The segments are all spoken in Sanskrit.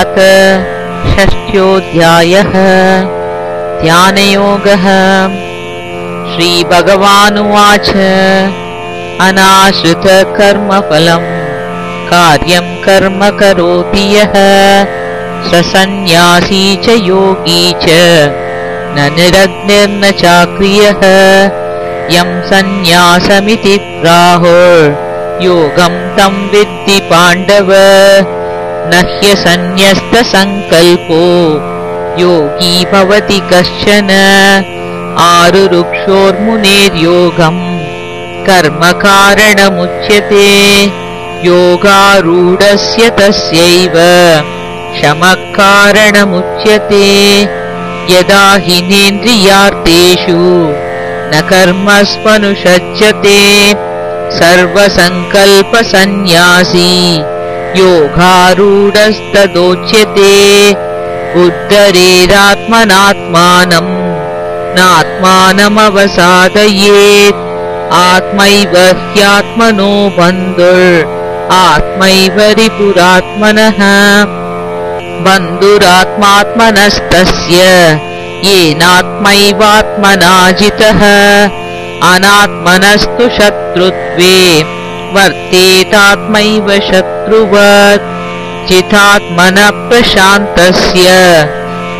अथ षष्ठ्योऽध्यायः ध्यानयोगः। श्रीभगवानुवाच अनाश्रितकर्मफलम् कार्यं कर्म करोति यः। ससन्न्यासी च योगी च न निरग्निर्न चाक्रियः। यं सन्न्यासमिति प्राहुर्योगं तं विद्धि पाण्डव न ह्यसन्न्यस्तसङ्कल्पो योगी भवति कश्चन। आरुरुक्षोर्मुनेर्योगम्। कर्मकारणमुच्यते योगारूढस्य तस्यैव। क्षमः कारणमुच्यते। यदा हिनेन्द्रियार्थेषु न कर्मस्वनुषज्यते सर्वसङ्कल्पसन्न्यासी योगारूढस्तदोच्यते। उद्धरेरात्मनात्मानम् नात्मानमवसादयेत्। आत्मैव ह्यात्मनो बन्धुर् आत्मैव रिपुरात्मनः। बन्धुरात्मात्मनस्तस्य येनात्मैवात्मनाजितः। अनात्मनस्तु शत्रुत्वे वर्तेतात्मैव शत्रुवत्। चितात्मनः प्रशान्तस्य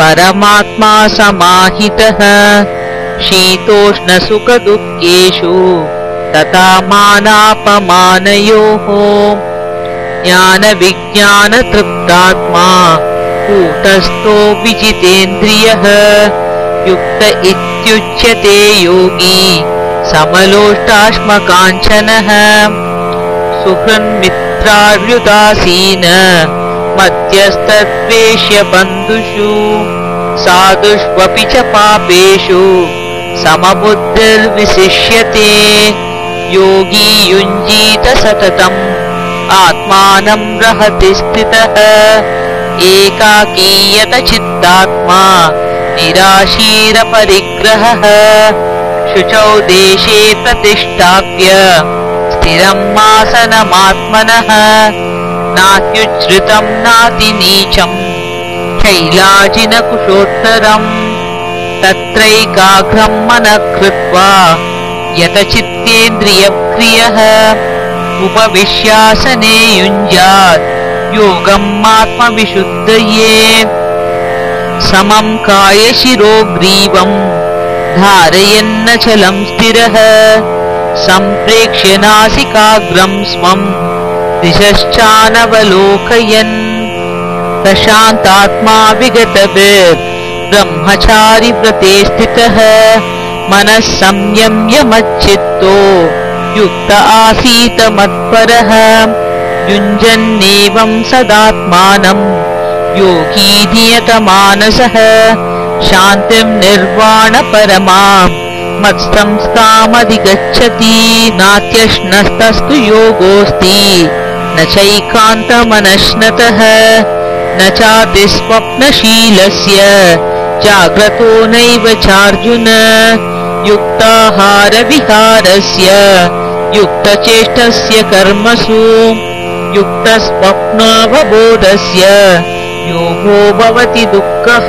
परमात्मा समाहितः। शीतोष्णसुखदुःखेषु तथा मानापमानयोः। ज्ञानविज्ञानतृप्तात्मा कूटस्थो विजितेन्द्रियः। युक्त इत्युच्यते योगी समलोष्टाश्मकाञ्चनः सुहृन्मित्रार्युदासीन मध्यस्तद्वेष्य बन्धुषु साधुष्वपि च पापेषु समबुद्धिर्विशिष्यते। योगी युञ्जीत सततम् आत्मानं रहति स्थितः। एकाकीयतचित्तात्मा निराशीरपरिग्रहः। शुचौ देशे प्रतिष्ठाप्य स्थिरम् आसनमात्मनः नात्युच्छ्रितम् नातिनीचम् शैलाजिनकुशोत्तरम् तत्रैकाग्रम् मनः कृत्वा यतचित्तेन्द्रियप्रियः उपविश्यासने युञ्जात् योगम् आत्मविशुद्धये समम् कायशिरोग्रीवम् धारयन्नचलम् स्थिरः सम्प्रेक्ष्य नासिकाग्रम् स्वम् दिशश्चानवलोकयन् प्रशान्तात्मा विगतभिर् ब्रह्मचारिव्रते स्थितः। मनः संयम्य मच्चित्तो। युक्त आसीत मत्परः। युञ्जन्नेवम् सदात्मानम् योगी धियतमानसः शान्तिम् निर्वाणपरमाम् मत्संस्थामधिगच्छति नात्यश्नस्तस्तु योगोऽस्ति। न चैकान्तमनश्नतः न चातिस्वप्नशीलस्य। जाग्रतो नैव चार्जुन युक्ताहारविहारस्य। युक्तचेष्टस्य कर्मसु युक्तस्वप्नावबोधस्य। योगो भवति दुःखः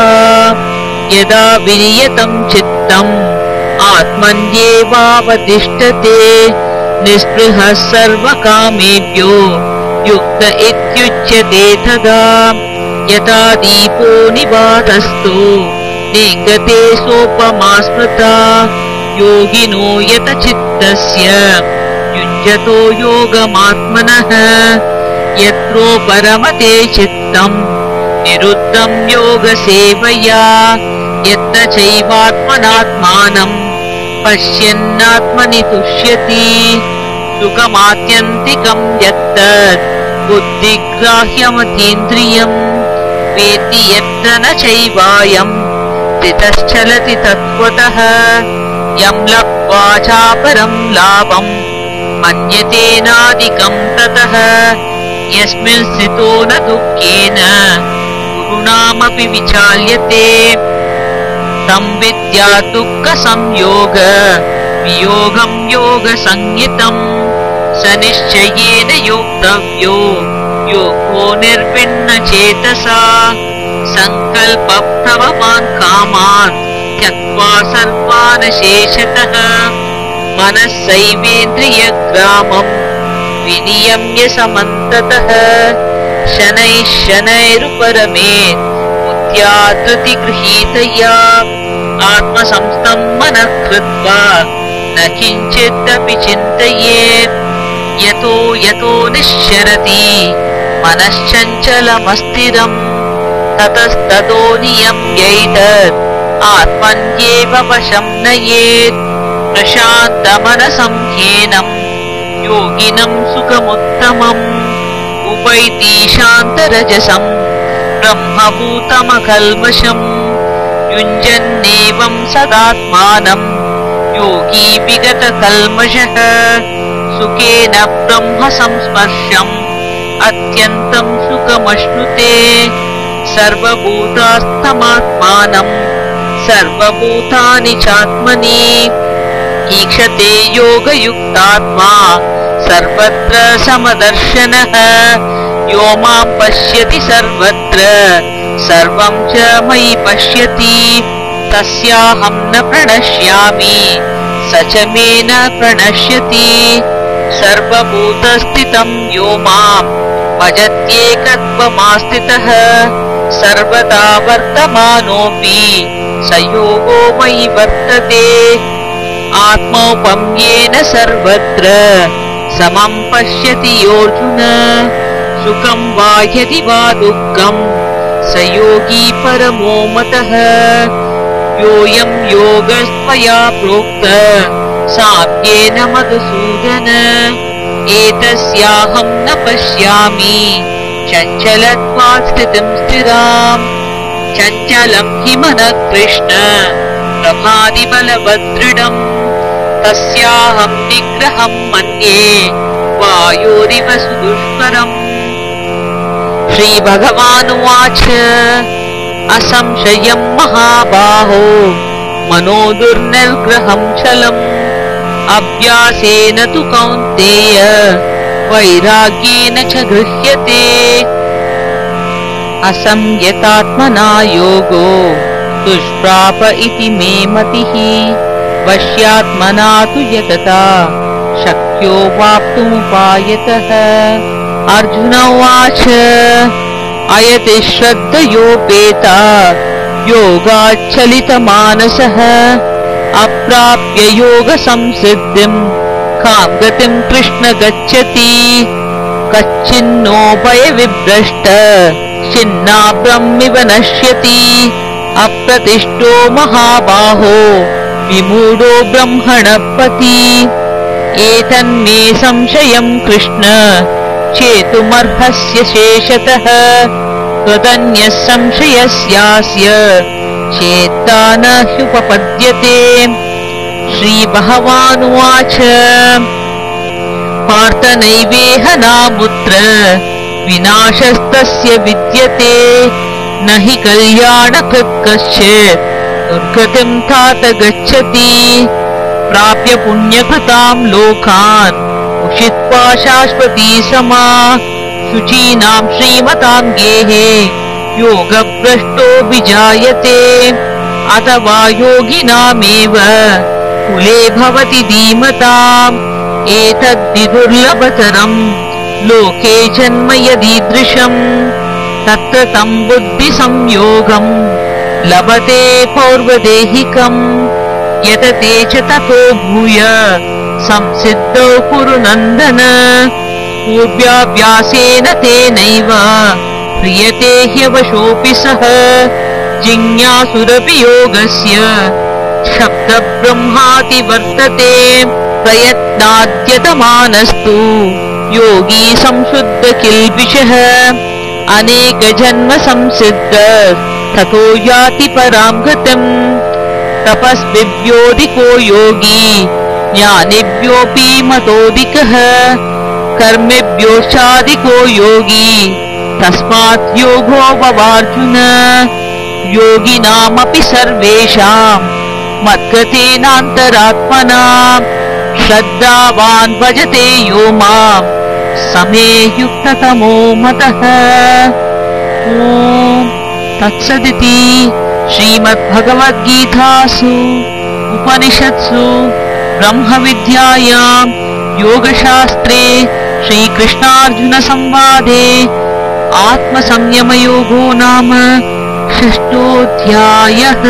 यदा विनियतम् चित्तम् आत्मन्येवावतिष्ठते। निःस्पृहः सर्वकामेभ्यो युक्त इत्युच्यते तदा। यथा दीपो निवातस्तु। निगते सोपमा स्मृता योगिनो यतचित्तस्य। युञ्जतो योगमात्मनः। यत्रो परमते चित्तम्। निरुद्धम् योगसेवया। यत्र चैवात्मनात्मानम् पश्यन्नात्मनि तुष्यति। सुखमात्यन्तिकम् यत्तत् बुद्धिग्राह्यमतीन्द्रियम्। वेति यत्र न चैवायम्। स्थितश्चलति तत्त्वतः। यम् लब्ध्वा चापरम् लाभम्। मन्यतेनादिकम् ततः। यस्मिन् स्थितो न दुःखेन। गुरुणामपि विचाल्यते तं विद्या दुःखसंयोग वियोगम् योगसंज्ञितम् स निश्चयेन योक्तव्यो योगो निर्भिन्नचेतसा सङ्कल्पप्रवमान् कामान् त्यक्त्वा सर्वान् शेषतः मनःसैवेन्द्रियग्रामम् विनियम्य समन्ततः शनैः शनैरुपरमेत् बुद्ध्या धृतिगृहीतया आत्मसंस्थं मनः कृत्वा न किञ्चिदपि चिन्तयेत्। यतो यतो निश्चरति मनश्चञ्चलमस्थिरम्। ततस्ततो नियम्यैतत् आत्मन्येव वशं नयेत् प्रशान्तमनसं ह्येनम् योगिनं सुखमुत्तमम्। उपैति शान्तरजसम् ब्रह्मभूतमकल्मषम् युञ्जन्नेवं सदात्मानम् योगी विगतकल्मषः सुखेन ब्रह्म संस्पर्शम् अत्यन्तं सुखमश्नुते। सर्वभूतास्तमात्मानम् सर्वभूतानि चात्मनि। ईक्षते योगयुक्तात्मा सर्वत्र समदर्शनः। यो मां पश्यति सर्वत्र सर्वं च मयि पश्यति तस्याहं न प्रणश्यामि स च मे न प्रणश्यति। सर्वभूतस्थितं यो मां भजत्येकत्वमास्थितः सर्वदा वर्तमानोऽपि स योगो मयि वर्तते। आत्मौपम्येन सर्वत्र समं पश्यति योऽर्जुन सुखं वा यदि वा दुःखम् स योगी परमो मतः। योऽयं योगस्त्वया प्रोक्त। साम्येन मधुसूदन। एतस्याहं न पश्यामि। चञ्चलत्वात् स्थितिं स्थिराम्। चञ्चलं हि मनः कृष्ण प्रभादिबलवदृढम् तस्याहं निग्रहं मन्ये। वायोरिव सुदुष्करम् श्रीभगवानुवाच। असंशयं महाबाहो मनो दुर्निर्ग्रहं चलम्। अभ्यासेन तु कौन्तेय वैराग्येन च गृह्यते। असंयतात्मना योगो दुष्प्राप इति मे मतिः। वश्यात्मना तु यतता शक्यो वाप्तुमुपायतः अर्जुन उवाच अयति श्रद्धयोपेता योगाच्चलितमानसः अप्राप्य योगसंसिद्धिम् कां गतिम् कृष्ण गच्छति। कच्चिन्नो भयविभ्रष्ट छिन्नाभ्रमिव नश्यति। अप्रतिष्ठो महाबाहो विमूढो ब्रह्मणपति। एतन्मे संशयम् कृष्ण चेतुमर्हस्य शेषतः। त्वदन्यः संशयस्यास्य चेत्ता न ह्युपपद्यते। श्रीभगवानुवाच। पार्थ नैवेह नामुत्र विनाशस्तस्य विद्यते। न हि कल्याणकृत् कश्चित् दुर्गतिम् तात गच्छति। प्राप्य पुण्यकृताम् लोकान् उषित्वा शाश्वती समा शुचीनाम् श्रीमताम् गेहे योगभ्रष्टो विजायते अथवा योगिनामेव कुले भवति धीमताम्। एतद्धि दुर्लभतरम् लोके जन्म यदीदृशम् तत्र तम् बुद्धिसंयोगम्। लभते पौर्वदेहिकम्। यतते च ततो भूय संसिद्धौ कुरु नन्दन। पूर्व्याभ्यासेन तेनैव क्रियते ह्यवशोऽपि सः। जिज्ञासुरपि योगस्य शब्दब्रह्माति वर्तते प्रयत्नाद्यतमानस्तु। योगी संशुद्ध किल्बिषः अनेकजन्म संसिद्ध ततो याति पराम् गतिम्। तपस्विभ्योऽधिको योगी ज्ञानिभ्योऽपि मतोऽधिकः। कर्मिभ्योश्चाधिको योगी। तस्मात् योगो भवार्जुन। योगिनामपि सर्वेषाम् मद्गतेनान्तरात्मना श्रद्धावान् भजते यो माम्। समे युक्ततमो मतः। ॐ तत्सदिति। श्रीमद्भगवद्गीतासु। उपनिषत्सु ब्रह्मविद्यायां योगशास्त्रे श्रीकृष्णार्जुनसंवादे आत्मसंयमयोगो नाम षष्ठोऽध्यायः